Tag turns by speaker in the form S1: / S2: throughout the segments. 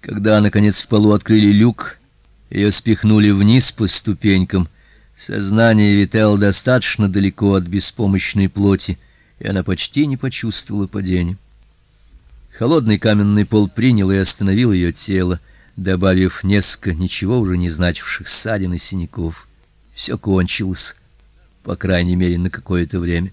S1: Когда наконец в полу открыли люк, ее спихнули вниз по ступенькам. Сознание витало достаточно далеко от беспомощной плоти, и она почти не почувствовала падения. Холодный каменный пол принял и остановил ее тело, добавив несколько ничего уже не значивших ссадин и синяков. Все кончилось, по крайней мере, на какое-то время.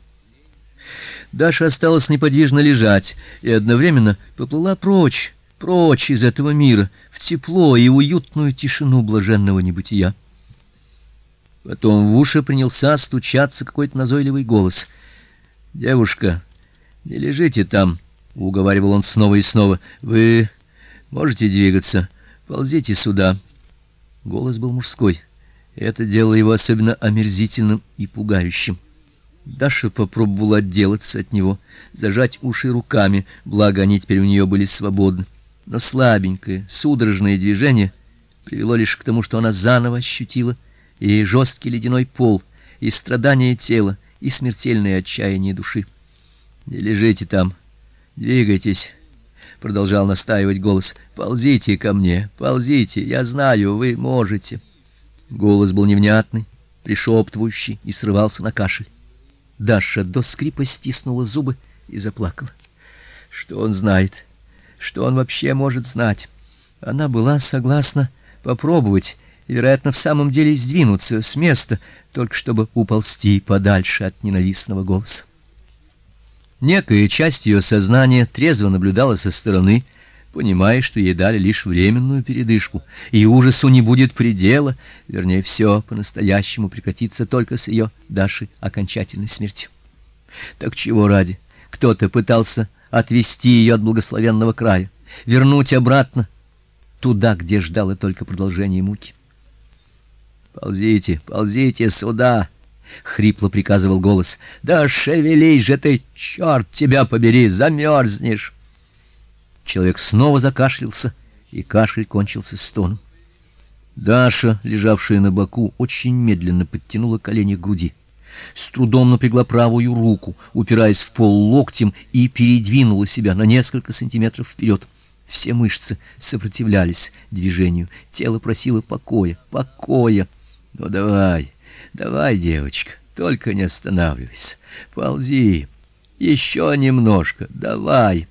S1: Даша осталась неподвижно лежать и одновременно поплыла прочь, прочь из этого мира, в тепло и уютную тишину блаженного небытия. Потом в уши принялся стучаться какой-то назойливый голос. "Девушка, не лежите там", уговаривал он снова и снова. "Вы можете двигаться. Ползите сюда". Голос был мужской. Это делало его особенно омерзительным и пугающим. Даша попробовала отделаться от него, зажать уши руками, благо они теперь у нее были свободны. Но слабенькое, судорожное движение привело лишь к тому, что она заново ощутила и жесткий ледяной пол, и страдание тела, и смертельное отчаяние души. Не лежите там, двигайтесь, продолжал настаивать голос. Ползите ко мне, ползите, я знаю, вы можете. Голос был невнятный, пришептывающий и срывался на кашель. Даша до скрипа стиснула зубы и заплакала. Что он знает? Что он вообще может знать? Она была согласна попробовать вероятно, в самом деле сдвинуться с места, только чтобы уползти подальше от ненавистного голоса. Некая часть ее сознания трезво наблюдала со стороны, понимая, что ей дали лишь временную передышку, и ужасу не будет предела, вернее, все по-настоящему прекратится только с ее Дашей окончательной смертью. Так чего ради? Кто-то пытался отвести ее от благословенного края, вернуть обратно туда, где ждало только продолжение муки. Ползите, ползите сюда, хрипло приказывал голос. Да шевелись же ты, черт тебя побери, замерзнешь. Человек снова закашлялся, и кашель кончился стоном. Даша, лежавшая на боку, очень медленно подтянула колени к груди. С трудом напрягла правую руку, упираясь в пол локтем и передвинула себя на несколько сантиметров вперед. Все мышцы сопротивлялись движению, тело просило покоя, покоя. Ну давай, давай, девочка, только не останавливайся. Ползи. еще немножко. Давай.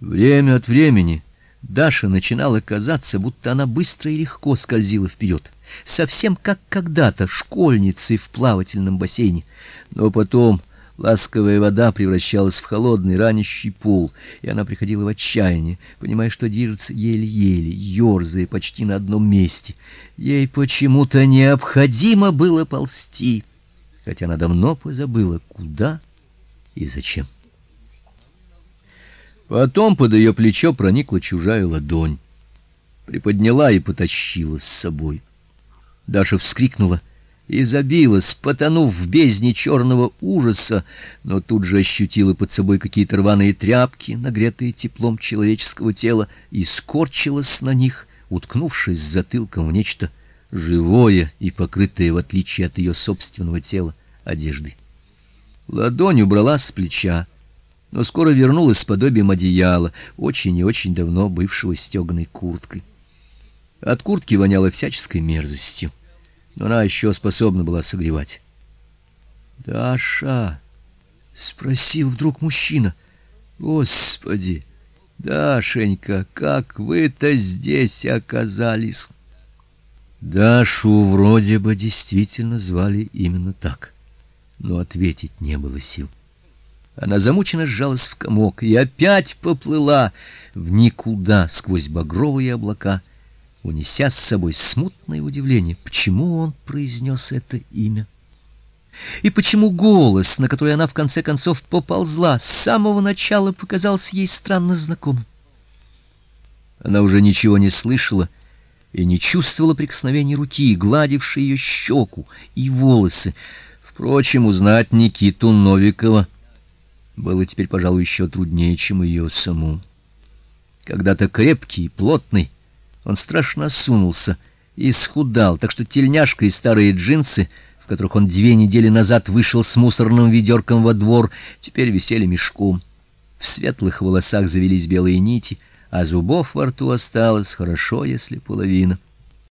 S1: Время от времени Даша начинала казаться, будто она быстро и легко скользила вперед, совсем как когда-то школьницей в плавательном бассейне. Но потом Ласковая вода превращалась в холодный ранящий пол, и она приходила в отчаяние, понимая, что движется еле-еле, ёрзая почти на одном месте. Ей почему-то необходимо было ползти, хотя она давно позабыла, куда и зачем. Потом под ее плечо проникла чужая ладонь, приподняла и потащила с собой. Даша вскрикнула и забилась, потонув в бездне черного ужаса, но тут же ощутила под собой какие-то рваные тряпки, нагретые теплом человеческого тела, и скорчилась на них, уткнувшись затылком в нечто живое и покрытое в отличие от ее собственного тела одеждой. Ладонь убрала с плеча, но скоро вернулась с подобием одеяла, очень и очень давно бывшего стеганой курткой. От куртки воняло всяческой мерзостью но она еще способна была согревать. "Даша?" спросил вдруг мужчина. "Господи, Дашенька, как вы-то здесь оказались?" Дашу вроде бы действительно звали именно так, но ответить не было сил. Она замученно сжалась в комок и опять поплыла в никуда сквозь багровые облака унеся с собой смутное удивление, почему он произнес это имя. И почему голос, на который она в конце концов поползла, с самого начала показался ей странно знакомым. Она уже ничего не слышала и не чувствовала прикосновения руки, гладившей ее щеку и волосы. Впрочем, узнать Никиту Новикова было теперь, пожалуй, еще труднее, чем ее саму. Когда-то крепкий, плотный, он страшно осунулся и схудал, так что тельняшка и старые джинсы, в которых он две недели назад вышел с мусорным ведерком во двор, теперь висели мешком. В светлых волосах завелись белые нити, а зубов во рту осталось хорошо, если половина.